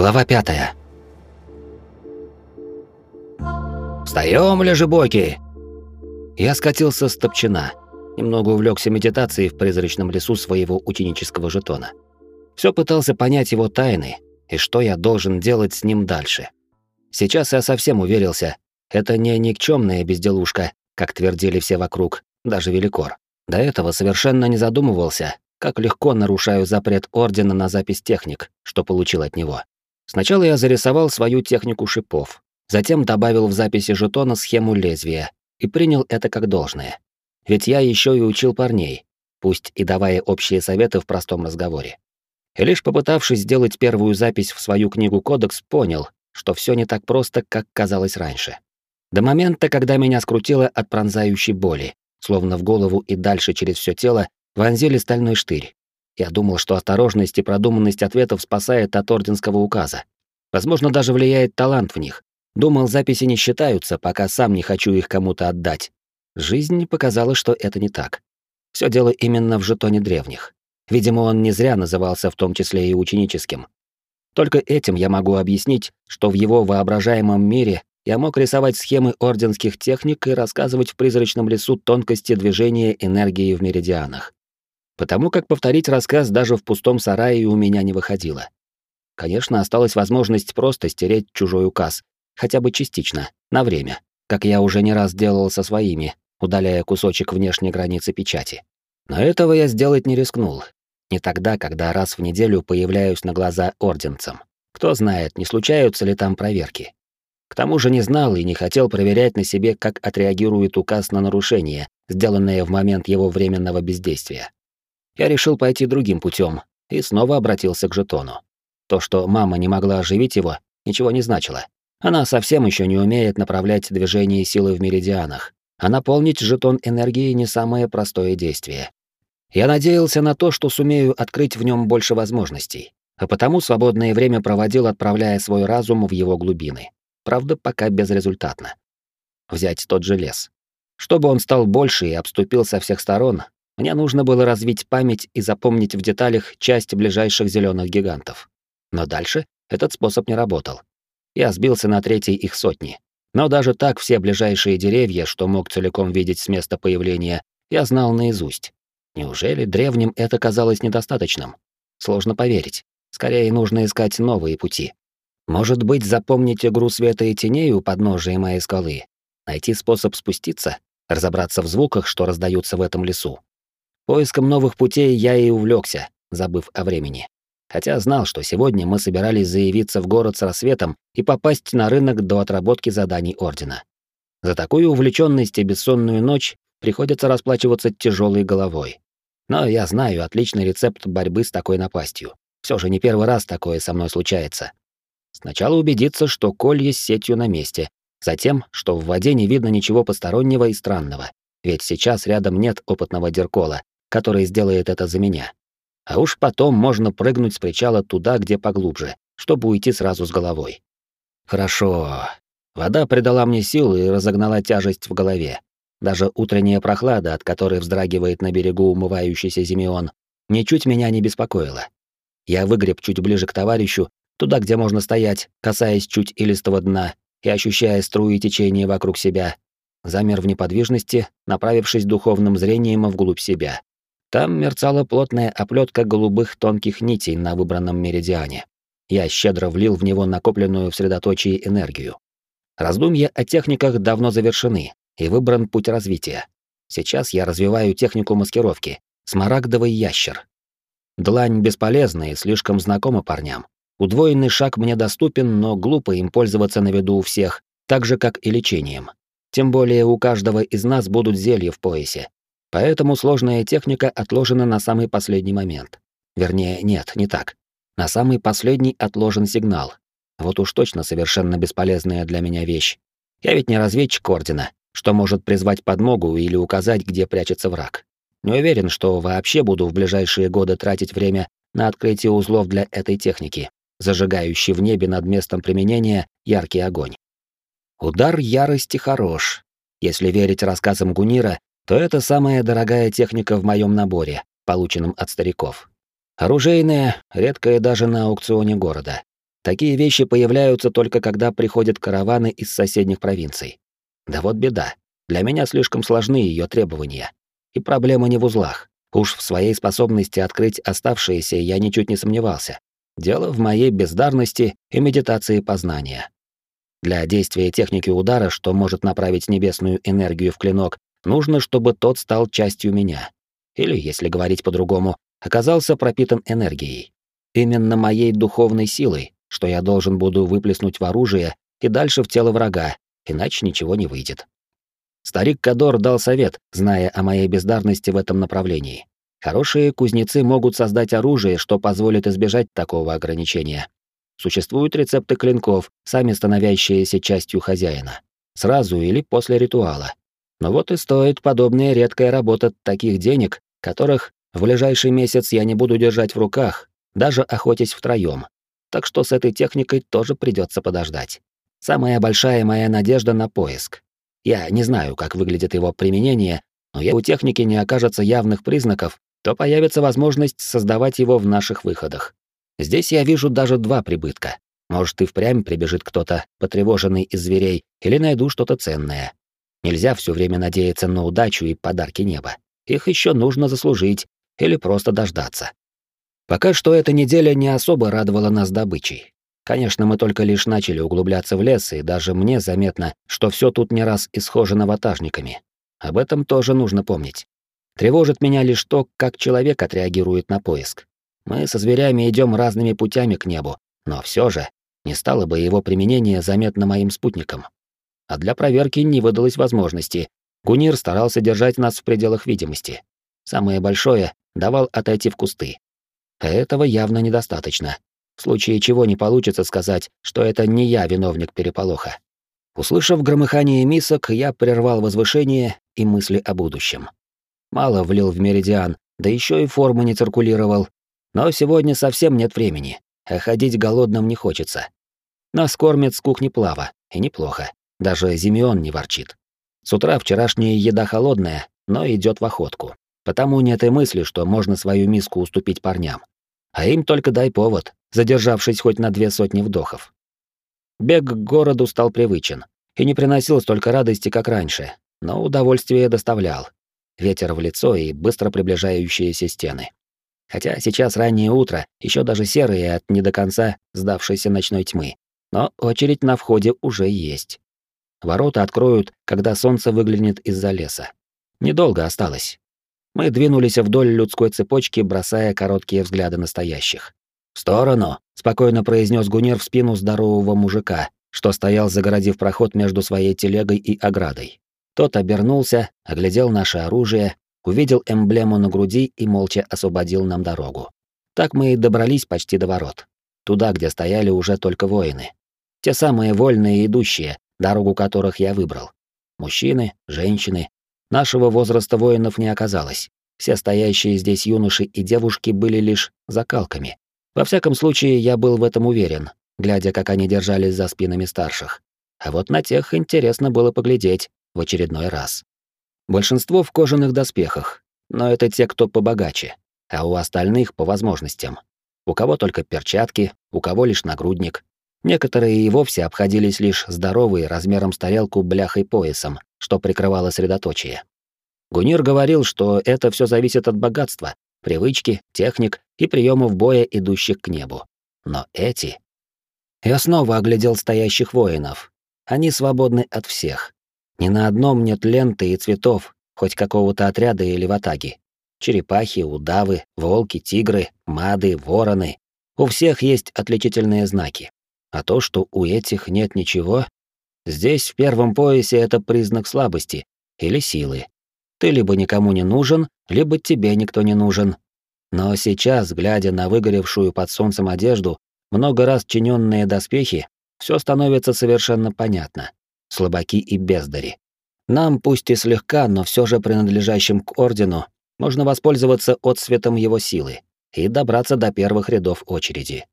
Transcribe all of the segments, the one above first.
Глава пятая. «Встаём, лежебоки!» Я скатился с топчина, немного увлекся медитацией в призрачном лесу своего ученического жетона. Все пытался понять его тайны и что я должен делать с ним дальше. Сейчас я совсем уверился, это не никчемная безделушка, как твердили все вокруг, даже Великор. До этого совершенно не задумывался, как легко нарушаю запрет Ордена на запись техник, что получил от него. Сначала я зарисовал свою технику шипов, затем добавил в записи жетона схему лезвия и принял это как должное. Ведь я еще и учил парней, пусть и давая общие советы в простом разговоре. И лишь попытавшись сделать первую запись в свою книгу-кодекс, понял, что все не так просто, как казалось раньше. До момента, когда меня скрутило от пронзающей боли, словно в голову и дальше через все тело вонзили стальной штырь. Я думал, что осторожность и продуманность ответов спасает от орденского указа. Возможно, даже влияет талант в них. Думал, записи не считаются, пока сам не хочу их кому-то отдать. Жизнь показала, что это не так. Все дело именно в жетоне древних. Видимо, он не зря назывался в том числе и ученическим. Только этим я могу объяснить, что в его воображаемом мире я мог рисовать схемы орденских техник и рассказывать в призрачном лесу тонкости движения энергии в меридианах потому как повторить рассказ даже в пустом сарае у меня не выходило. Конечно, осталась возможность просто стереть чужой указ, хотя бы частично, на время, как я уже не раз делал со своими, удаляя кусочек внешней границы печати. Но этого я сделать не рискнул. Не тогда, когда раз в неделю появляюсь на глаза орденцам. Кто знает, не случаются ли там проверки. К тому же не знал и не хотел проверять на себе, как отреагирует указ на нарушение, сделанное в момент его временного бездействия я решил пойти другим путем и снова обратился к жетону. То, что мама не могла оживить его, ничего не значило. Она совсем еще не умеет направлять движение силы в меридианах, а наполнить жетон энергией не самое простое действие. Я надеялся на то, что сумею открыть в нем больше возможностей, а потому свободное время проводил, отправляя свой разум в его глубины. Правда, пока безрезультатно. Взять тот же лес. Чтобы он стал больше и обступил со всех сторон, мне нужно было развить память и запомнить в деталях часть ближайших зеленых гигантов. Но дальше этот способ не работал. Я сбился на третьей их сотни. Но даже так все ближайшие деревья, что мог целиком видеть с места появления, я знал наизусть. Неужели древним это казалось недостаточным? Сложно поверить. Скорее нужно искать новые пути. Может быть, запомнить игру света и теней у подножия моей скалы? Найти способ спуститься? Разобраться в звуках, что раздаются в этом лесу? Поиском новых путей я и увлекся, забыв о времени. Хотя знал, что сегодня мы собирались заявиться в город с рассветом и попасть на рынок до отработки заданий Ордена. За такую увлеченность и бессонную ночь приходится расплачиваться тяжелой головой. Но я знаю отличный рецепт борьбы с такой напастью. Все же не первый раз такое со мной случается. Сначала убедиться, что колье с сетью на месте, затем, что в воде не видно ничего постороннего и странного, ведь сейчас рядом нет опытного деркола, который сделает это за меня. А уж потом можно прыгнуть с причала туда, где поглубже, чтобы уйти сразу с головой. Хорошо. Вода придала мне сил и разогнала тяжесть в голове. Даже утренняя прохлада, от которой вздрагивает на берегу умывающийся Зимеон, ничуть меня не беспокоила. Я выгреб чуть ближе к товарищу, туда, где можно стоять, касаясь чуть илистого дна и ощущая струи течения вокруг себя. Замер в неподвижности, направившись духовным зрением вглубь себя. Там мерцала плотная оплетка голубых тонких нитей на выбранном меридиане. Я щедро влил в него накопленную в средоточии энергию. Раздумья о техниках давно завершены, и выбран путь развития. Сейчас я развиваю технику маскировки. Смарагдовый ящер. Длань бесполезна и слишком знакома парням. Удвоенный шаг мне доступен, но глупо им пользоваться на виду у всех, так же, как и лечением. Тем более у каждого из нас будут зелья в поясе, Поэтому сложная техника отложена на самый последний момент. Вернее, нет, не так. На самый последний отложен сигнал. Вот уж точно совершенно бесполезная для меня вещь. Я ведь не разведчик Ордена, что может призвать подмогу или указать, где прячется враг. Не уверен, что вообще буду в ближайшие годы тратить время на открытие узлов для этой техники, зажигающей в небе над местом применения яркий огонь. Удар ярости хорош. Если верить рассказам Гунира, то это самая дорогая техника в моем наборе, полученном от стариков. Оружейная, редкая даже на аукционе города. Такие вещи появляются только когда приходят караваны из соседних провинций. Да вот беда. Для меня слишком сложны ее требования. И проблема не в узлах. Уж в своей способности открыть оставшиеся я ничуть не сомневался. Дело в моей бездарности и медитации познания. Для действия техники удара, что может направить небесную энергию в клинок, нужно, чтобы тот стал частью меня. Или, если говорить по-другому, оказался пропитан энергией. Именно моей духовной силой, что я должен буду выплеснуть в оружие и дальше в тело врага, иначе ничего не выйдет. Старик Кадор дал совет, зная о моей бездарности в этом направлении. Хорошие кузнецы могут создать оружие, что позволит избежать такого ограничения. Существуют рецепты клинков, сами становящиеся частью хозяина. Сразу или после ритуала. Но вот и стоит подобная редкая работа таких денег, которых в ближайший месяц я не буду держать в руках, даже охотясь втроем. Так что с этой техникой тоже придется подождать. Самая большая моя надежда на поиск. Я не знаю, как выглядит его применение, но если у техники не окажется явных признаков, то появится возможность создавать его в наших выходах. Здесь я вижу даже два прибытка. Может, и впрямь прибежит кто-то, потревоженный из зверей, или найду что-то ценное. Нельзя все время надеяться на удачу и подарки неба. Их еще нужно заслужить или просто дождаться. Пока что эта неделя не особо радовала нас добычей. Конечно, мы только лишь начали углубляться в лес, и даже мне заметно, что все тут не раз исхожено ватажниками. Об этом тоже нужно помнить. Тревожит меня лишь то, как человек отреагирует на поиск. Мы со зверями идем разными путями к небу, но все же не стало бы его применение заметно моим спутникам. А для проверки не выдалось возможности. Гунир старался держать нас в пределах видимости. Самое большое — давал отойти в кусты. Этого явно недостаточно. В случае чего не получится сказать, что это не я виновник переполоха. Услышав громыхание мисок, я прервал возвышение и мысли о будущем. Мало влил в меридиан, да еще и форму не циркулировал. Но сегодня совсем нет времени, а ходить голодным не хочется. Нас кормят с кухни плава, и неплохо. Даже Зимеон не ворчит. С утра вчерашняя еда холодная, но идет в охотку. Потому нет и мысли, что можно свою миску уступить парням. А им только дай повод, задержавшись хоть на две сотни вдохов. Бег к городу стал привычен и не приносил столько радости, как раньше, но удовольствие доставлял, ветер в лицо и быстро приближающиеся стены. Хотя сейчас раннее утро, еще даже серые от не до конца сдавшейся ночной тьмы. Но очередь на входе уже есть. Ворота откроют, когда солнце выглянет из-за леса. Недолго осталось. Мы двинулись вдоль людской цепочки, бросая короткие взгляды настоящих. «В сторону!» — спокойно произнес Гунир в спину здорового мужика, что стоял, загородив проход между своей телегой и оградой. Тот обернулся, оглядел наше оружие, увидел эмблему на груди и молча освободил нам дорогу. Так мы и добрались почти до ворот. Туда, где стояли уже только воины. Те самые вольные идущие, дорогу которых я выбрал. Мужчины, женщины. Нашего возраста воинов не оказалось. Все стоящие здесь юноши и девушки были лишь закалками. Во всяком случае, я был в этом уверен, глядя, как они держались за спинами старших. А вот на тех интересно было поглядеть, в очередной раз. Большинство в кожаных доспехах, но это те, кто побогаче, а у остальных по возможностям. У кого только перчатки, у кого лишь нагрудник. Некоторые и вовсе обходились лишь здоровые размером с тарелку бляхой поясом, что прикрывало средоточие. Гунир говорил, что это все зависит от богатства, привычки, техник и приемов боя, идущих к небу. Но эти... Я снова оглядел стоящих воинов. Они свободны от всех. Ни на одном нет ленты и цветов, хоть какого-то отряда или ватаги. Черепахи, удавы, волки, тигры, мады, вороны. У всех есть отличительные знаки. А то, что у этих нет ничего, здесь в первом поясе это признак слабости или силы. Ты либо никому не нужен, либо тебе никто не нужен. Но сейчас, глядя на выгоревшую под солнцем одежду, много раз чиненные доспехи, все становится совершенно понятно слабаки и бездари. Нам, пусть и слегка, но все же принадлежащим к ордену, можно воспользоваться отсветом его силы и добраться до первых рядов очереди.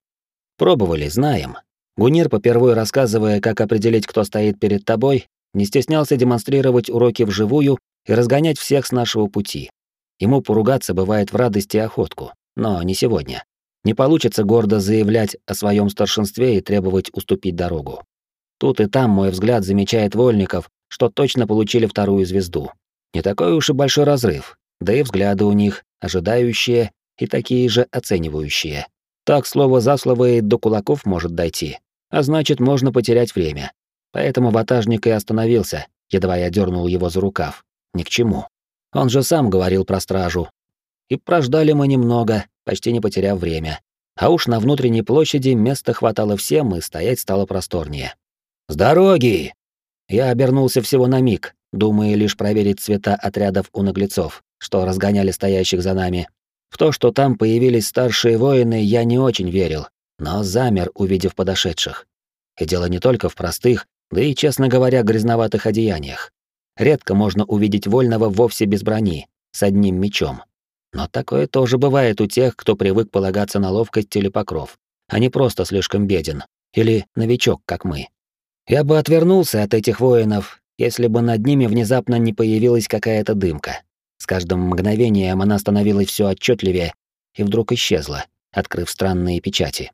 Пробовали, знаем. Гунир, попервой рассказывая, как определить, кто стоит перед тобой, не стеснялся демонстрировать уроки вживую и разгонять всех с нашего пути. Ему поругаться бывает в радости охотку, но не сегодня. Не получится гордо заявлять о своем старшинстве и требовать уступить дорогу. Тут и там мой взгляд замечает вольников, что точно получили вторую звезду. Не такой уж и большой разрыв, да и взгляды у них ожидающие и такие же оценивающие. Так слово за слово и до кулаков может дойти, а значит, можно потерять время. Поэтому ватажник и остановился, едва я дернул его за рукав. Ни к чему. Он же сам говорил про стражу. И прождали мы немного, почти не потеряв время. А уж на внутренней площади места хватало всем, и стоять стало просторнее. «С дороги!» Я обернулся всего на миг, думая лишь проверить цвета отрядов у наглецов, что разгоняли стоящих за нами. В то, что там появились старшие воины, я не очень верил, но замер, увидев подошедших. И дело не только в простых, да и, честно говоря, грязноватых одеяниях. Редко можно увидеть вольного вовсе без брони, с одним мечом. Но такое тоже бывает у тех, кто привык полагаться на ловкость или покров, а не просто слишком беден, или новичок, как мы. Я бы отвернулся от этих воинов, если бы над ними внезапно не появилась какая-то дымка. С каждым мгновением она становилась все отчетливее и вдруг исчезла, открыв странные печати.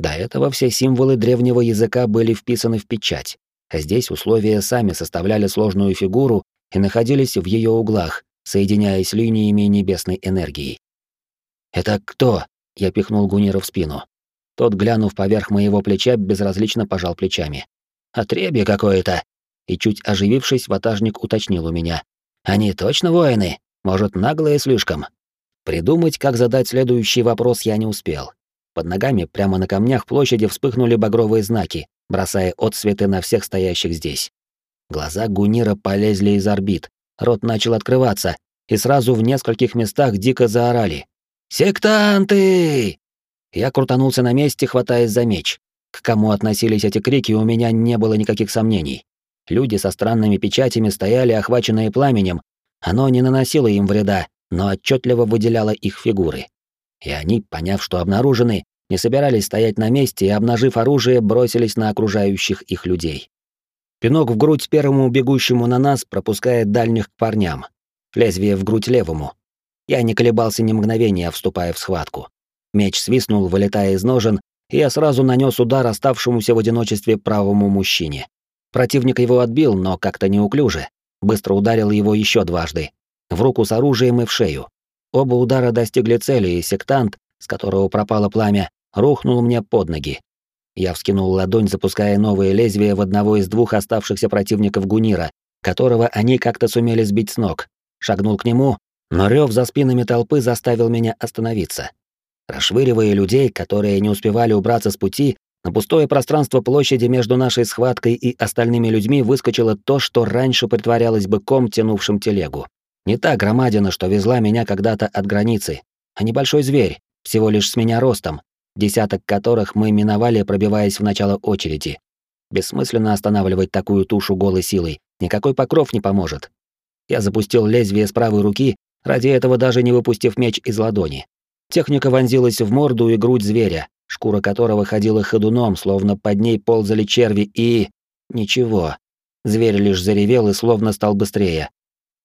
До этого все символы древнего языка были вписаны в печать, а здесь условия сами составляли сложную фигуру и находились в ее углах, соединяясь линиями небесной энергии. «Это кто?» — я пихнул Гунира в спину. Тот, глянув поверх моего плеча, безразлично пожал плечами. «Отребье какое-то!» И чуть оживившись, ватажник уточнил у меня. «Они точно воины? Может, наглые слишком?» Придумать, как задать следующий вопрос, я не успел. Под ногами, прямо на камнях площади, вспыхнули багровые знаки, бросая отсветы на всех стоящих здесь. Глаза Гунира полезли из орбит, рот начал открываться, и сразу в нескольких местах дико заорали. «Сектанты!» Я крутанулся на месте, хватаясь за меч. К кому относились эти крики, у меня не было никаких сомнений. Люди со странными печатями стояли, охваченные пламенем. Оно не наносило им вреда, но отчетливо выделяло их фигуры. И они, поняв, что обнаружены, не собирались стоять на месте и, обнажив оружие, бросились на окружающих их людей. Пинок в грудь первому бегущему на нас пропускает дальних к парням. Лезвие в грудь левому. Я не колебался ни мгновения, вступая в схватку. Меч свистнул, вылетая из ножен, и я сразу нанес удар оставшемуся в одиночестве правому мужчине. Противник его отбил, но как-то неуклюже. Быстро ударил его еще дважды. В руку с оружием и в шею. Оба удара достигли цели, и сектант, с которого пропало пламя, рухнул мне под ноги. Я вскинул ладонь, запуская новое лезвие в одного из двух оставшихся противников Гунира, которого они как-то сумели сбить с ног. Шагнул к нему, но рев за спинами толпы заставил меня остановиться. Расшвыривая людей, которые не успевали убраться с пути, на пустое пространство площади между нашей схваткой и остальными людьми выскочило то, что раньше притворялось быком, тянувшим телегу. Не та громадина, что везла меня когда-то от границы, а небольшой зверь, всего лишь с меня ростом, десяток которых мы миновали, пробиваясь в начало очереди. Бессмысленно останавливать такую тушу голой силой, никакой покров не поможет. Я запустил лезвие с правой руки, ради этого даже не выпустив меч из ладони. Техника вонзилась в морду и грудь зверя, шкура которого ходила ходуном, словно под ней ползали черви, и... Ничего. Зверь лишь заревел и словно стал быстрее.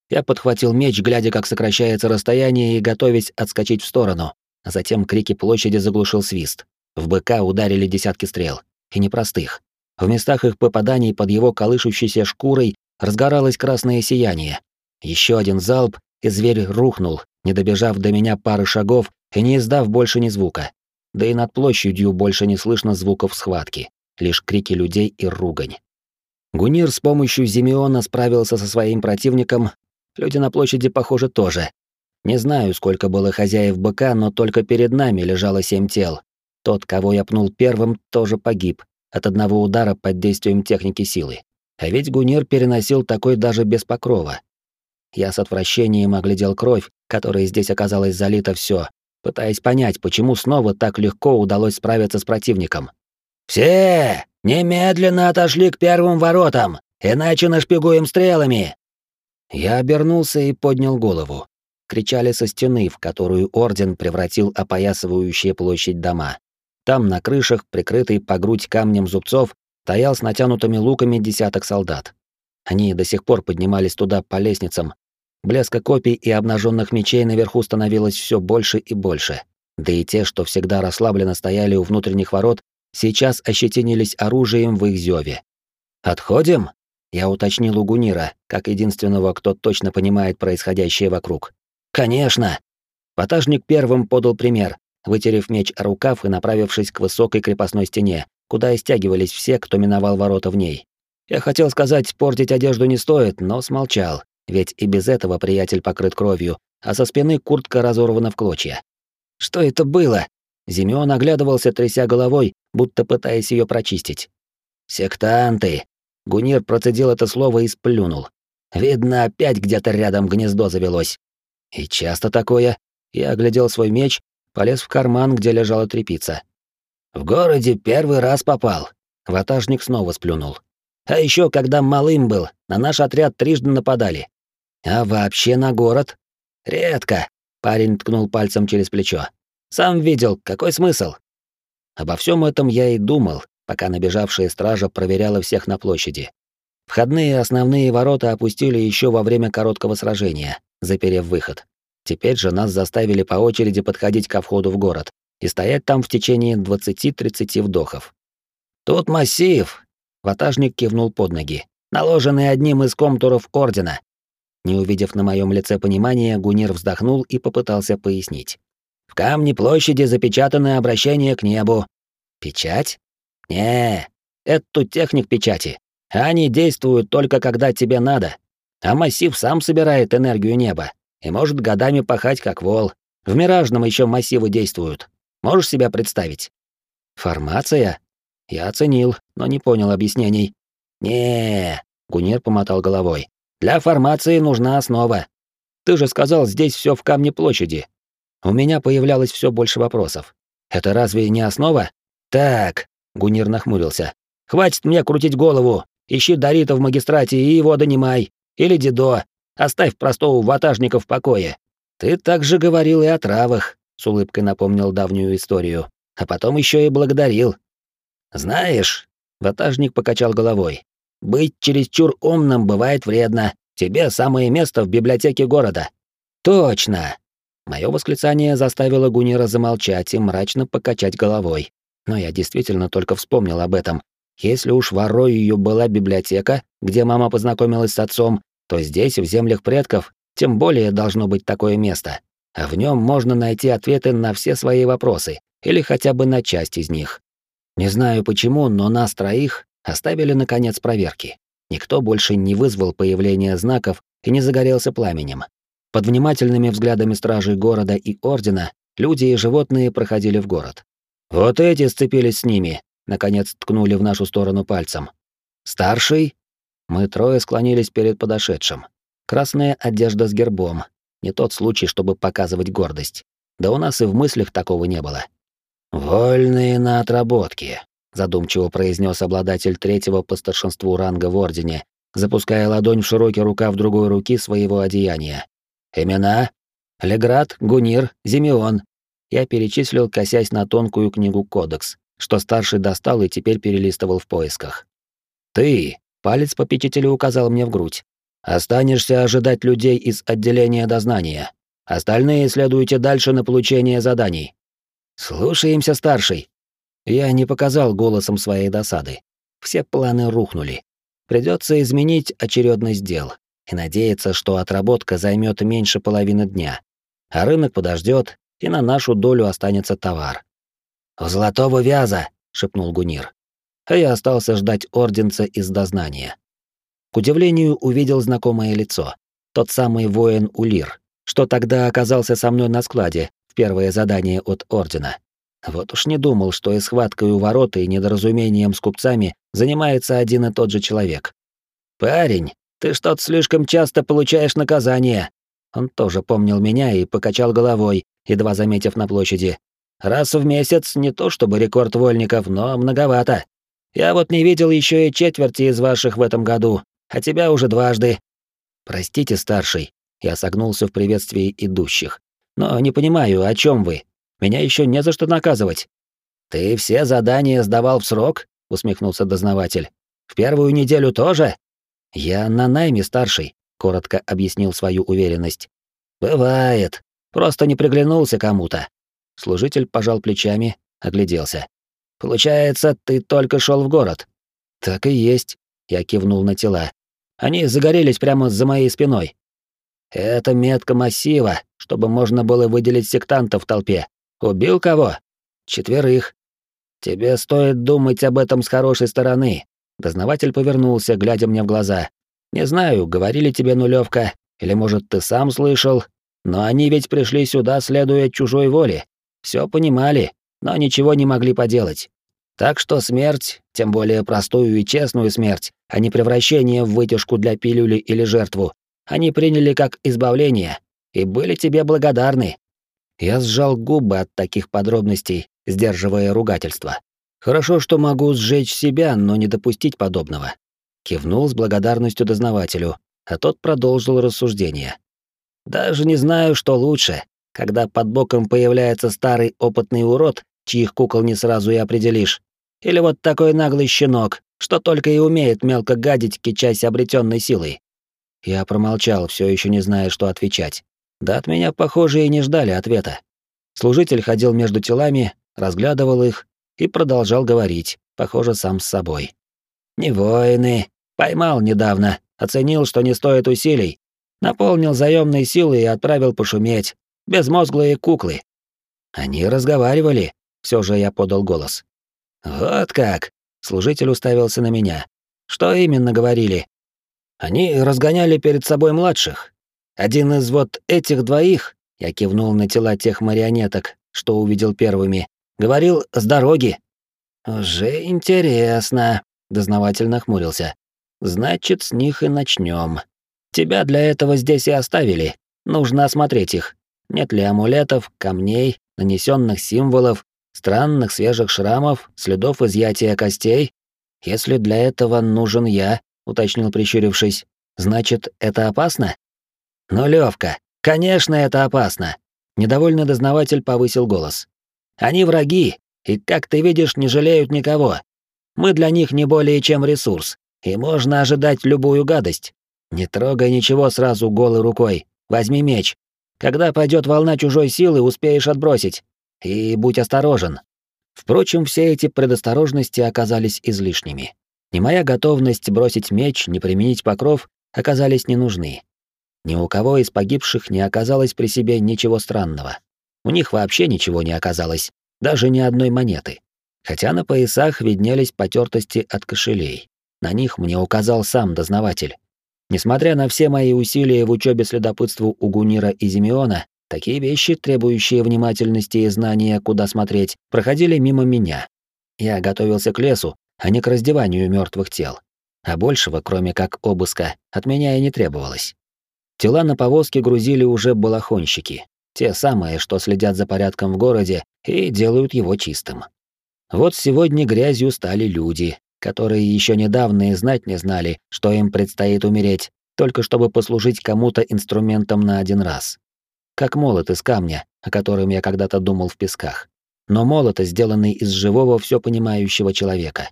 Я подхватил меч, глядя, как сокращается расстояние, и готовясь отскочить в сторону. А затем крики площади заглушил свист. В быка ударили десятки стрел. И непростых. В местах их попаданий под его колышущейся шкурой разгоралось красное сияние. Еще один залп, и зверь рухнул, не добежав до меня пары шагов и не издав больше ни звука. Да и над площадью больше не слышно звуков схватки, лишь крики людей и ругань. Гунир с помощью Зимеона справился со своим противником, люди на площади, похоже, тоже. Не знаю, сколько было хозяев быка, но только перед нами лежало семь тел. Тот, кого я пнул первым, тоже погиб от одного удара под действием техники силы. А ведь Гунир переносил такой даже без покрова. Я с отвращением оглядел кровь, которой здесь оказалось залито все, пытаясь понять, почему снова так легко удалось справиться с противником. «Все! Немедленно отошли к первым воротам, иначе нашпигуем стрелами!» Я обернулся и поднял голову. Кричали со стены, в которую Орден превратил опоясывающие площадь дома. Там, на крышах, прикрытый по грудь камнем зубцов, стоял с натянутыми луками десяток солдат. Они до сих пор поднимались туда по лестницам, Блеска копий и обнаженных мечей наверху становилось все больше и больше. Да и те, что всегда расслабленно стояли у внутренних ворот, сейчас ощетинились оружием в их зеве. «Отходим?» — я уточнил у Гунира, как единственного, кто точно понимает происходящее вокруг. «Конечно!» Ватажник первым подал пример, вытерев меч о рукав и направившись к высокой крепостной стене, куда и стягивались все, кто миновал ворота в ней. Я хотел сказать, портить одежду не стоит, но смолчал, ведь и без этого приятель покрыт кровью, а со спины куртка разорвана в клочья. Что это было? Зимеон оглядывался, тряся головой, будто пытаясь ее прочистить. «Сектанты!» Гунир процедил это слово и сплюнул. «Видно, опять где-то рядом гнездо завелось». «И часто такое?» Я оглядел свой меч, полез в карман, где лежала трепица. «В городе первый раз попал». Ватажник снова сплюнул. «А еще, когда малым был, на наш отряд трижды нападали. А вообще на город? Редко. Парень ткнул пальцем через плечо. Сам видел, какой смысл? Обо всем этом я и думал, пока набежавшая стража проверяла всех на площади. Входные основные ворота опустили еще во время короткого сражения, заперев выход. Теперь же нас заставили по очереди подходить ко входу в город и стоять там в течение 20-30 вдохов. «Тут массив!» — ватажник кивнул под ноги, наложенный одним из комтуров Ордена. Не увидев на моем лице понимания, Гунир вздохнул и попытался пояснить. «В камне площади запечатаны обращения к небу». «Печать?» «Не, это тут техник печати. Они действуют только когда тебе надо. А массив сам собирает энергию неба и может годами пахать как вол. В миражном еще массивы действуют. Можешь себя представить?» «Формация?» Я оценил, но не понял объяснений. не Гунир помотал головой. Для формации нужна основа. Ты же сказал, здесь все в камне площади. У меня появлялось все больше вопросов. Это разве не основа? Так, Гунир нахмурился. Хватит мне крутить голову. Ищи Дорита в магистрате и его донимай. Или Дидо. Оставь простого ватажника в покое. Ты также говорил и о травах, с улыбкой напомнил давнюю историю. А потом еще и благодарил. Знаешь, ватажник покачал головой. Быть чересчур умным бывает вредно. Тебе самое место в библиотеке города. Точно. Мое восклицание заставило Гунира замолчать и мрачно покачать головой. Но я действительно только вспомнил об этом. Если уж ворой ее была библиотека, где мама познакомилась с отцом, то здесь, в землях предков, тем более должно быть такое место. А в нем можно найти ответы на все свои вопросы, или хотя бы на часть из них. Не знаю почему, но нас троих Оставили, наконец, проверки. Никто больше не вызвал появления знаков и не загорелся пламенем. Под внимательными взглядами стражей города и ордена люди и животные проходили в город. «Вот эти сцепились с ними», — наконец ткнули в нашу сторону пальцем. «Старший?» Мы трое склонились перед подошедшим. Красная одежда с гербом. Не тот случай, чтобы показывать гордость. Да у нас и в мыслях такого не было. «Вольные на отработке», задумчиво произнес обладатель третьего по старшинству ранга в ордене, запуская ладонь в широкий рукав другой руки своего одеяния. Имена: Леград, Гунир, Зимеон. Я перечислил, косясь на тонкую книгу Кодекс, что старший достал и теперь перелистывал в поисках. Ты, палец попечителя указал мне в грудь. Останешься ожидать людей из отделения дознания. Остальные следуйте дальше на получение заданий. Слушаемся, старший, я не показал голосом своей досады. Все планы рухнули. Придется изменить очередность дел и надеяться, что отработка займет меньше половины дня, а рынок подождет, и на нашу долю останется товар. «У золотого вяза!» — шепнул Гунир. А я остался ждать орденца из дознания. К удивлению, увидел знакомое лицо. Тот самый воин Улир, что тогда оказался со мной на складе в первое задание от ордена. Вот уж не думал, что и схваткой у ворота, и недоразумением с купцами занимается один и тот же человек. «Парень, ты что-то слишком часто получаешь наказание». Он тоже помнил меня и покачал головой, едва заметив на площади. «Раз в месяц не то чтобы рекорд вольников, но многовато. Я вот не видел еще и четверти из ваших в этом году, а тебя уже дважды». «Простите, старший», — я согнулся в приветствии идущих. «Но не понимаю, о чем вы?» Меня еще не за что наказывать. Ты все задания сдавал в срок? усмехнулся дознаватель. В первую неделю тоже? Я на найме старший, коротко объяснил свою уверенность. Бывает. Просто не приглянулся кому-то. Служитель пожал плечами, огляделся. Получается, ты только шел в город. Так и есть, я кивнул на тела. Они загорелись прямо за моей спиной. Это метка массива, чтобы можно было выделить сектантов в толпе. Убил кого? Четверых. Тебе стоит думать об этом с хорошей стороны. Дознаватель повернулся, глядя мне в глаза. Не знаю, говорили тебе нулевка, или, может, ты сам слышал, но они ведь пришли сюда, следуя чужой воле. Все понимали, но ничего не могли поделать. Так что смерть, тем более простую и честную смерть, а не превращение в вытяжку для пилюли или жертву, они приняли как избавление и были тебе благодарны. Я сжал губы от таких подробностей, сдерживая ругательство. Хорошо, что могу сжечь себя, но не допустить подобного. Кивнул с благодарностью дознавателю, а тот продолжил рассуждение. Даже не знаю, что лучше, когда под боком появляется старый опытный урод, чьих кукол не сразу и определишь, или вот такой наглый щенок, что только и умеет мелко гадить, кичась обретенной силой. Я промолчал, все еще не зная, что отвечать. Да от меня, похоже, и не ждали ответа. Служитель ходил между телами, разглядывал их и продолжал говорить, похоже, сам с собой. «Не воины. Поймал недавно, оценил, что не стоит усилий. Наполнил заемной силой и отправил пошуметь. Безмозглые куклы». Они разговаривали, все же я подал голос. «Вот как!» — служитель уставился на меня. «Что именно говорили?» Они разгоняли перед собой младших. Один из вот этих двоих, я кивнул на тела тех марионеток, что увидел первыми, говорил «с дороги». «Уже интересно», — дознаватель нахмурился. «Значит, с них и начнем. Тебя для этого здесь и оставили. Нужно осмотреть их. Нет ли амулетов, камней, нанесенных символов, странных свежих шрамов, следов изъятия костей? Если для этого нужен я, уточнил прищурившись. Значит, это опасно? Ну, Левка, конечно, это опасно. Недовольный дознаватель повысил голос. Они враги, и, как ты видишь, не жалеют никого. Мы для них не более чем ресурс, и можно ожидать любую гадость. Не трогай ничего сразу голой рукой. Возьми меч. Когда пойдет волна чужой силы, успеешь отбросить. И будь осторожен. Впрочем, все эти предосторожности оказались излишними. Ни моя готовность бросить меч, ни применить покров оказались не нужны. Ни у кого из погибших не оказалось при себе ничего странного. У них вообще ничего не оказалось, даже ни одной монеты. Хотя на поясах виднелись потертости от кошелей. На них мне указал сам дознаватель. Несмотря на все мои усилия в учебе следопытству у Гунира и Зимеона, такие вещи, требующие внимательности и знания, куда смотреть, проходили мимо меня. Я готовился к лесу, а не к раздеванию мертвых тел. А большего, кроме как обыска, от меня и не требовалось. Тела на повозке грузили уже балахонщики, те самые, что следят за порядком в городе и делают его чистым. Вот сегодня грязью стали люди, которые еще недавно и знать не знали, что им предстоит умереть, только чтобы послужить кому-то инструментом на один раз. Как молот из камня, о котором я когда-то думал в песках. Но молот, сделанный из живого, все понимающего человека.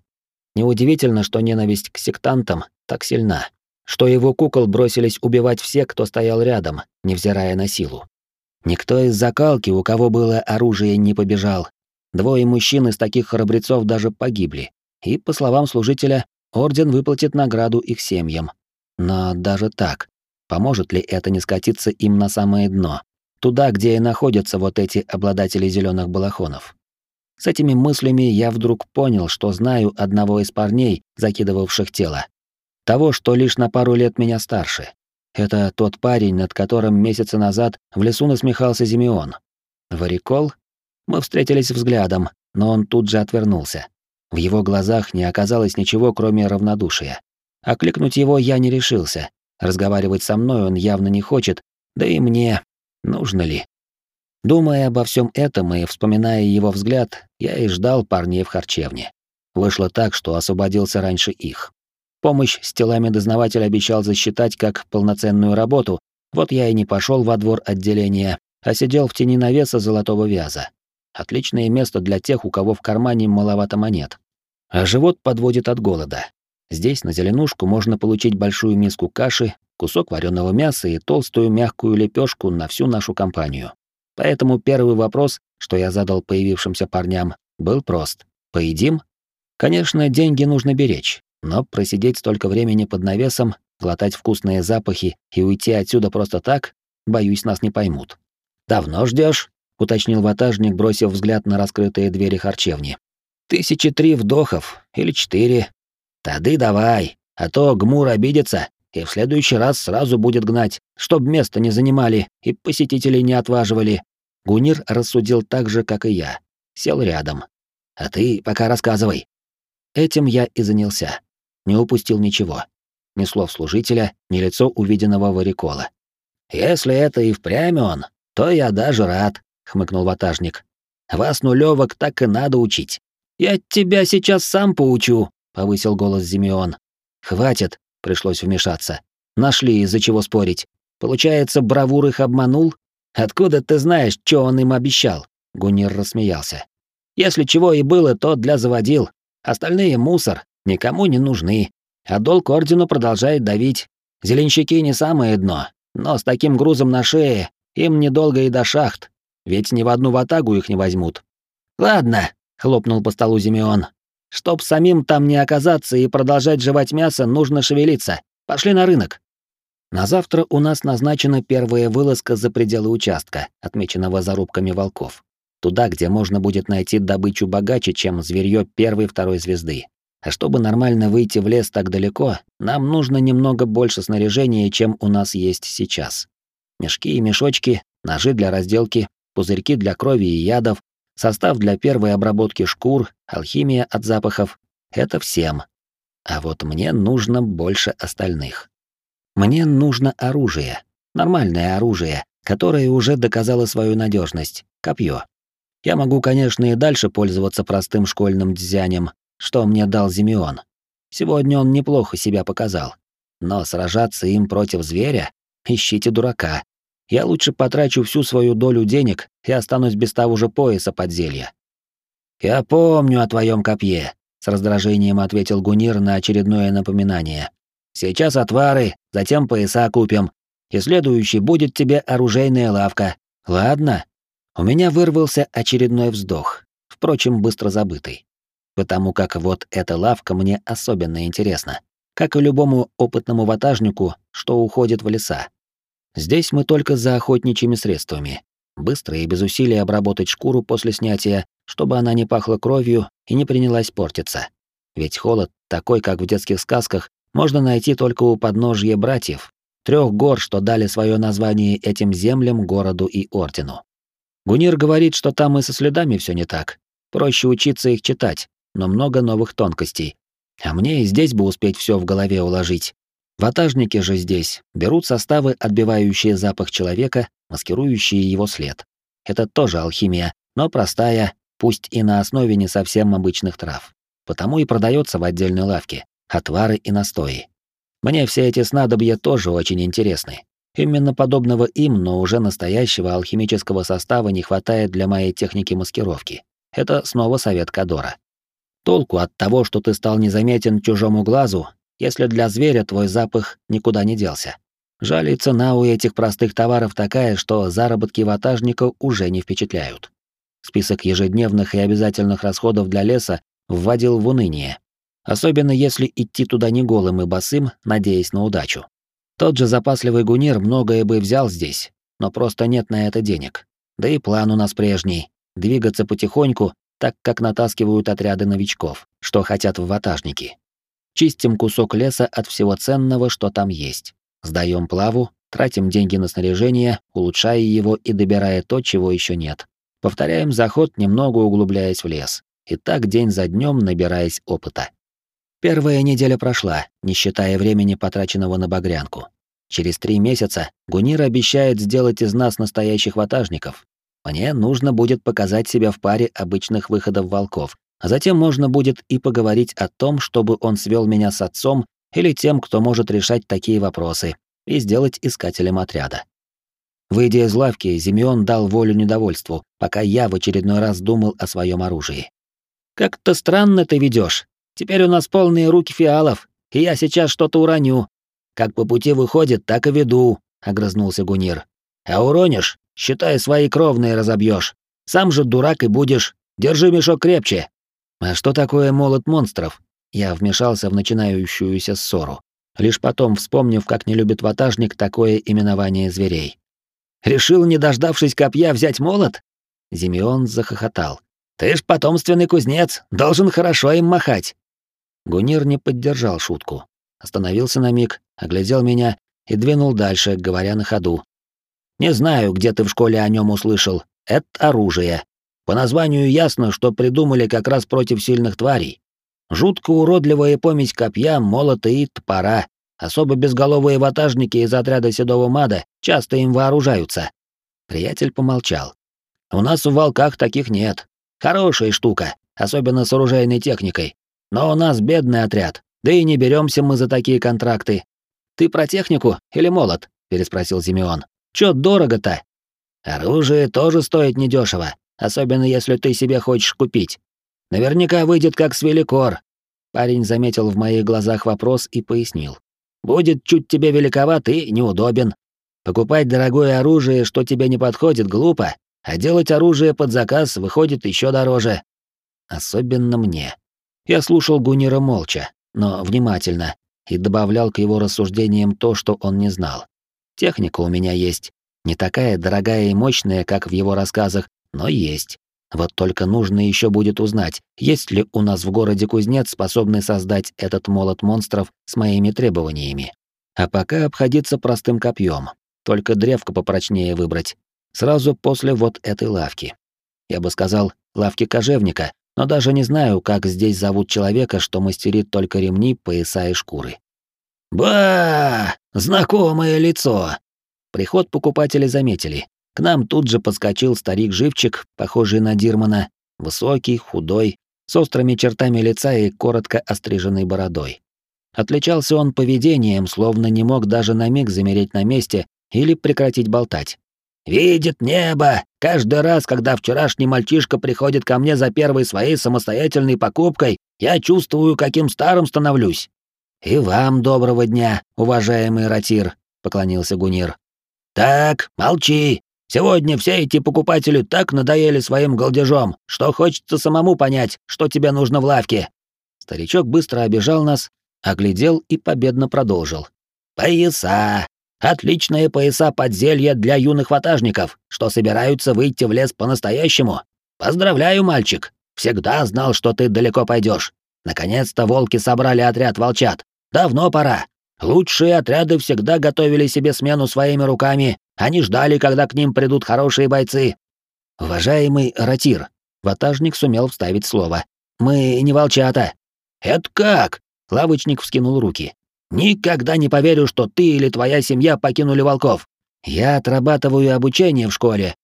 Неудивительно, что ненависть к сектантам так сильна, что его кукол бросились убивать все, кто стоял рядом, невзирая на силу. Никто из закалки, у кого было оружие, не побежал. Двое мужчин из таких храбрецов даже погибли. И, по словам служителя, орден выплатит награду их семьям. Но даже так, поможет ли это не скатиться им на самое дно, туда, где и находятся вот эти обладатели зеленых балахонов? С этими мыслями я вдруг понял, что знаю одного из парней, закидывавших тело. Того, что лишь на пару лет меня старше. Это тот парень, над которым месяцы назад в лесу насмехался Зимеон. Варикол? Мы встретились взглядом, но он тут же отвернулся. В его глазах не оказалось ничего, кроме равнодушия. Окликнуть его я не решился. Разговаривать со мной он явно не хочет, да и мне нужно ли. Думая обо всем этом и вспоминая его взгляд, я и ждал парней в харчевне. Вышло так, что освободился раньше их. Помощь с телами дознаватель обещал засчитать как полноценную работу, вот я и не пошел во двор отделения, а сидел в тени навеса золотого вяза. Отличное место для тех, у кого в кармане маловато монет. А живот подводит от голода. Здесь на зеленушку можно получить большую миску каши, кусок вареного мяса и толстую мягкую лепешку на всю нашу компанию. Поэтому первый вопрос, что я задал появившимся парням, был прост. Поедим? Конечно, деньги нужно беречь, но просидеть столько времени под навесом, глотать вкусные запахи и уйти отсюда просто так, боюсь, нас не поймут. Давно ждешь? уточнил ватажник, бросив взгляд на раскрытые двери харчевни. Тысячи три вдохов или четыре. Тады давай, а то Гмур обидится и в следующий раз сразу будет гнать, чтоб место не занимали и посетителей не отваживали. Гунир рассудил так же, как и я. Сел рядом. А ты пока рассказывай. Этим я и занялся. Не упустил ничего. Ни слов служителя, ни лицо увиденного варикола. Если это и впрямь он, то я даже рад, хмыкнул ватажник. Вас нулевок так и надо учить. Я тебя сейчас сам поучу, повысил голос Зимеон. Хватит, пришлось вмешаться. Нашли из-за чего спорить. Получается, бравур их обманул? Откуда ты знаешь, что он им обещал? Гунир рассмеялся. Если чего и было, то для заводил. Остальные мусор, никому не нужны. А долг ордену продолжает давить. Зеленщики не самое дно, но с таким грузом на шее им недолго и до шахт. Ведь ни в одну ватагу их не возьмут. Ладно, хлопнул по столу Зимеон. Чтоб самим там не оказаться и продолжать жевать мясо, нужно шевелиться. Пошли на рынок. На завтра у нас назначена первая вылазка за пределы участка, отмеченного зарубками волков. Туда, где можно будет найти добычу богаче, чем зверье первой-второй звезды. А чтобы нормально выйти в лес так далеко, нам нужно немного больше снаряжения, чем у нас есть сейчас. Мешки и мешочки, ножи для разделки, пузырьки для крови и ядов, состав для первой обработки шкур, алхимия от запахов — это всем. А вот мне нужно больше остальных. Мне нужно оружие, нормальное оружие, которое уже доказало свою надежность, копье. Я могу, конечно, и дальше пользоваться простым школьным дзянем, что мне дал Зимеон. Сегодня он неплохо себя показал. Но сражаться им против зверя? Ищите дурака. Я лучше потрачу всю свою долю денег и останусь без того же пояса подзелья. «Я помню о твоем копье», — с раздражением ответил Гунир на очередное напоминание. «Сейчас отвары, затем пояса купим, и следующий будет тебе оружейная лавка. Ладно?» У меня вырвался очередной вздох, впрочем, быстро забытый. Потому как вот эта лавка мне особенно интересна, как и любому опытному ватажнику, что уходит в леса. Здесь мы только за охотничьими средствами. Быстро и без усилий обработать шкуру после снятия, чтобы она не пахла кровью и не принялась портиться. Ведь холод, такой как в детских сказках, можно найти только у подножья братьев, трех гор, что дали свое название этим землям, городу и ордену. Гунир говорит, что там и со следами все не так. Проще учиться их читать, но много новых тонкостей. А мне и здесь бы успеть все в голове уложить. Ватажники же здесь берут составы, отбивающие запах человека, маскирующие его след. Это тоже алхимия, но простая, пусть и на основе не совсем обычных трав. Потому и продается в отдельной лавке, отвары и настои. Мне все эти снадобья тоже очень интересны. Именно подобного им, но уже настоящего алхимического состава не хватает для моей техники маскировки. Это снова совет Кадора. Толку от того, что ты стал незаметен чужому глазу, если для зверя твой запах никуда не делся. Жаль, и цена у этих простых товаров такая, что заработки ватажника уже не впечатляют. Список ежедневных и обязательных расходов для леса вводил в уныние. Особенно если идти туда не голым и босым, надеясь на удачу. Тот же запасливый гунир многое бы взял здесь, но просто нет на это денег. Да и план у нас прежний — двигаться потихоньку, так как натаскивают отряды новичков, что хотят в ватажники. Чистим кусок леса от всего ценного, что там есть. Сдаем плаву, тратим деньги на снаряжение, улучшая его и добирая то, чего еще нет. Повторяем заход, немного углубляясь в лес. И так день за днем набираясь опыта. Первая неделя прошла, не считая времени, потраченного на багрянку. Через три месяца Гунир обещает сделать из нас настоящих ватажников. Мне нужно будет показать себя в паре обычных выходов волков, а затем можно будет и поговорить о том, чтобы он свел меня с отцом или тем, кто может решать такие вопросы, и сделать искателем отряда. Выйдя из лавки, Зимеон дал волю недовольству, пока я в очередной раз думал о своем оружии. «Как-то странно ты ведешь. Теперь у нас полные руки фиалов, и я сейчас что-то уроню. Как по пути выходит, так и веду», — огрызнулся Гунир. «А уронишь? считай, свои кровные разобьешь. Сам же дурак и будешь. Держи мешок крепче. А что такое молот монстров? Я вмешался в начинающуюся ссору, лишь потом вспомнив, как не любит ватажник такое именование зверей. Решил, не дождавшись копья, взять молот? Зимеон захохотал. Ты ж потомственный кузнец, должен хорошо им махать. Гунир не поддержал шутку. Остановился на миг, оглядел меня и двинул дальше, говоря на ходу. «Не знаю, где ты в школе о нем услышал. Это оружие. По названию ясно, что придумали как раз против сильных тварей. Жутко уродливая помесь копья, молота и топора. Особо безголовые ватажники из отряда Седого Мада часто им вооружаются». Приятель помолчал. «У нас в волках таких нет. Хорошая штука, особенно с оружейной техникой. Но у нас бедный отряд, да и не беремся мы за такие контракты. Ты про технику или молот? переспросил Зимеон. Чё дорого-то? Оружие тоже стоит недешево, особенно если ты себе хочешь купить. Наверняка выйдет как свеликор. Парень заметил в моих глазах вопрос и пояснил. Будет чуть тебе великоват и неудобен. Покупать дорогое оружие, что тебе не подходит, глупо, а делать оружие под заказ выходит еще дороже. Особенно мне. Я слушал Гунира молча, но внимательно, и добавлял к его рассуждениям то, что он не знал. Техника у меня есть. Не такая дорогая и мощная, как в его рассказах, но есть. Вот только нужно еще будет узнать, есть ли у нас в городе кузнец, способный создать этот молот монстров с моими требованиями. А пока обходиться простым копьем, только древко попрочнее выбрать. Сразу после вот этой лавки. Я бы сказал, лавки кожевника, но даже не знаю, как здесь зовут человека, что мастерит только ремни, пояса и шкуры. «Ба! Знакомое лицо!» Приход покупателей заметили. К нам тут же подскочил старик-живчик, похожий на Дирмана, высокий, худой, с острыми чертами лица и коротко остриженной бородой. Отличался он поведением, словно не мог даже на миг замереть на месте или прекратить болтать. Видит небо. Каждый раз, когда вчерашний мальчишка приходит ко мне за первой своей самостоятельной покупкой, я чувствую, каким старым становлюсь. И вам доброго дня, уважаемый Ратир, поклонился Гунир. Так, молчи. Сегодня все эти покупатели так надоели своим голдежом, что хочется самому понять, что тебе нужно в лавке. Старичок быстро обежал нас, оглядел и победно продолжил. Пояса, Отличные пояса подзелья для юных ватажников, что собираются выйти в лес по-настоящему. Поздравляю, мальчик. Всегда знал, что ты далеко пойдешь. Наконец-то волки собрали отряд волчат. Давно пора. Лучшие отряды всегда готовили себе смену своими руками. Они ждали, когда к ним придут хорошие бойцы. Уважаемый Ратир, ватажник сумел вставить слово. Мы не волчата. Это как? Лавочник вскинул руки. Никогда не поверю, что ты или твоя семья покинули волков. Я отрабатываю обучение в школе.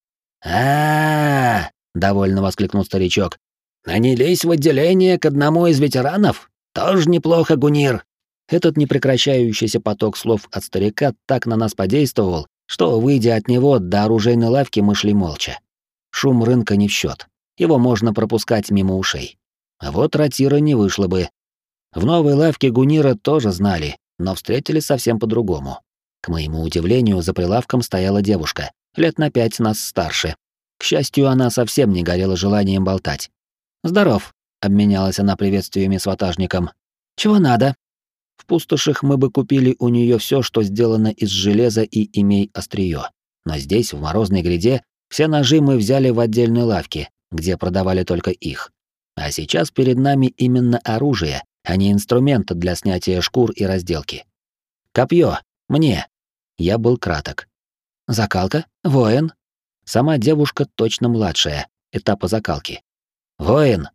А, довольно воскликнул старичок. Нанялись в отделение к одному из ветеранов? Тоже неплохо, Гунир. Этот непрекращающийся поток слов от старика так на нас подействовал, что, выйдя от него до оружейной лавки, мы шли молча. Шум рынка не в счет. Его можно пропускать мимо ушей. А вот ротира не вышло бы, в новой лавке Гунира тоже знали, но встретили совсем по-другому. К моему удивлению, за прилавком стояла девушка, лет на пять нас старше. К счастью, она совсем не горела желанием болтать. «Здоров», — обменялась она приветствиями с ватажником. «Чего надо?» В пустошах мы бы купили у нее все, что сделано из железа и имей острие. Но здесь, в морозной гряде, все ножи мы взяли в отдельной лавке, где продавали только их. А сейчас перед нами именно оружие, а не инструмент для снятия шкур и разделки. Копье. Мне. Я был краток. Закалка? Воин? Сама девушка точно младшая, этапа закалки. Воин.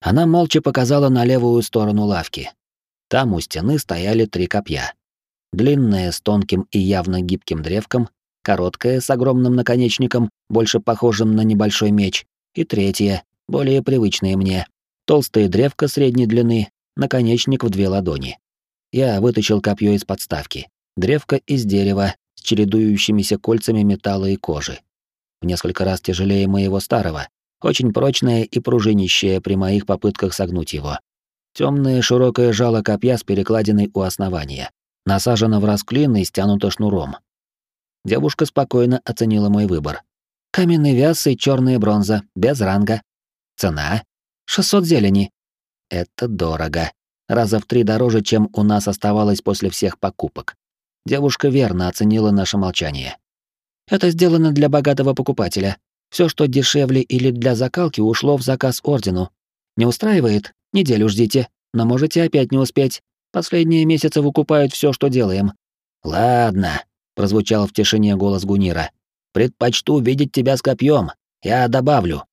Она молча показала на левую сторону лавки. Там у стены стояли три копья. Длинное с тонким и явно гибким древком, короткое с огромным наконечником, больше похожим на небольшой меч, и третье, более привычное мне, толстое древко средней длины наконечник в две ладони. Я вытащил копье из подставки, древко из дерева с чередующимися кольцами металла и кожи. В несколько раз тяжелее моего старого, очень прочное и пружинищее при моих попытках согнуть его. Темное широкое жало копья с перекладиной у основания, насажено в расклин и стянуто шнуром. Девушка спокойно оценила мой выбор, Каменный вяз и черная бронза, без ранга. Цена? 600 зелени. Это дорого. Раза в три дороже, чем у нас оставалось после всех покупок. Девушка верно оценила наше молчание. Это сделано для богатого покупателя. Все, что дешевле или для закалки, ушло в заказ ордену. Не устраивает? Неделю ждите, но можете опять не успеть. Последние месяцы выкупают все, что делаем. Ладно, прозвучал в тишине голос Гунира. Предпочту видеть тебя с копьем. Я добавлю.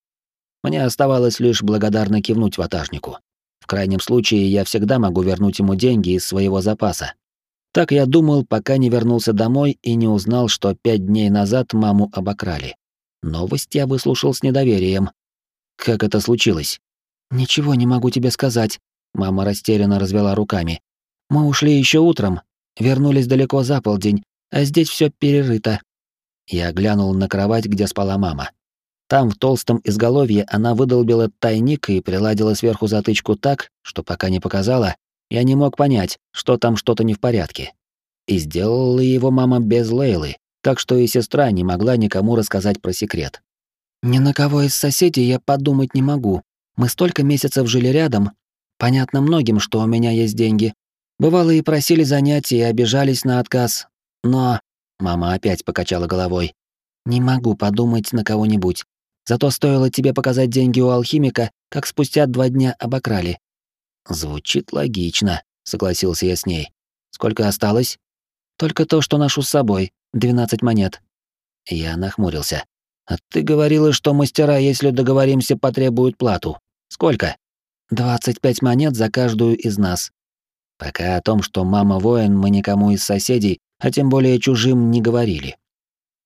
Мне оставалось лишь благодарно кивнуть ватажнику. В крайнем случае, я всегда могу вернуть ему деньги из своего запаса. Так я думал, пока не вернулся домой и не узнал, что пять дней назад маму обокрали. Новость я выслушал с недоверием. Как это случилось? Ничего не могу тебе сказать. Мама растерянно развела руками. Мы ушли еще утром, вернулись далеко за полдень, а здесь все перерыто. Я глянул на кровать, где спала мама. Там, в толстом изголовье, она выдолбила тайник и приладила сверху затычку так, что пока не показала, я не мог понять, что там что-то не в порядке. И сделала его мама без Лейлы, так что и сестра не могла никому рассказать про секрет. «Ни на кого из соседей я подумать не могу. Мы столько месяцев жили рядом. Понятно многим, что у меня есть деньги. Бывало и просили занятия и обижались на отказ. Но...» Мама опять покачала головой. «Не могу подумать на кого-нибудь. Зато стоило тебе показать деньги у алхимика, как спустя два дня обокрали. Звучит логично, согласился я с ней. Сколько осталось? Только то, что ношу с собой, 12 монет. Я нахмурился. А ты говорила, что мастера, если договоримся, потребуют плату. Сколько? 25 монет за каждую из нас. Пока о том, что мама воин, мы никому из соседей, а тем более чужим, не говорили.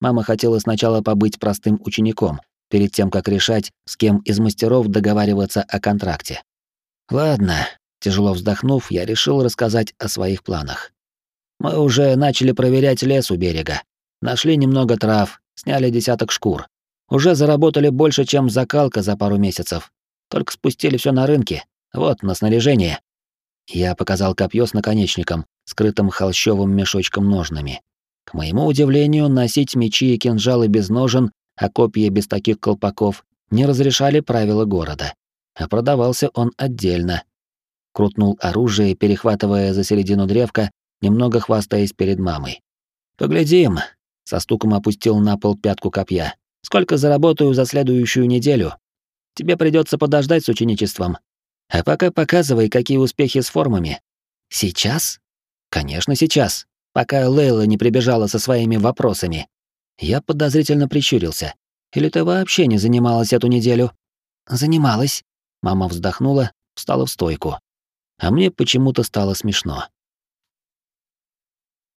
Мама хотела сначала побыть простым учеником, перед тем, как решать, с кем из мастеров договариваться о контракте. Ладно, тяжело вздохнув, я решил рассказать о своих планах. Мы уже начали проверять лес у берега. Нашли немного трав, сняли десяток шкур. Уже заработали больше, чем закалка за пару месяцев. Только спустили все на рынке. Вот, на снаряжение. Я показал копье с наконечником, скрытым холщовым мешочком ножными. К моему удивлению, носить мечи и кинжалы без ножен, а копья без таких колпаков не разрешали правила города а продавался он отдельно. Крутнул оружие, перехватывая за середину древка, немного хвастаясь перед мамой. «Поглядим», — со стуком опустил на пол пятку копья. «Сколько заработаю за следующую неделю? Тебе придется подождать с ученичеством. А пока показывай, какие успехи с формами». «Сейчас?» «Конечно, сейчас, пока Лейла не прибежала со своими вопросами». Я подозрительно прищурился. «Или ты вообще не занималась эту неделю?» «Занималась», Мама вздохнула, встала в стойку. А мне почему-то стало смешно.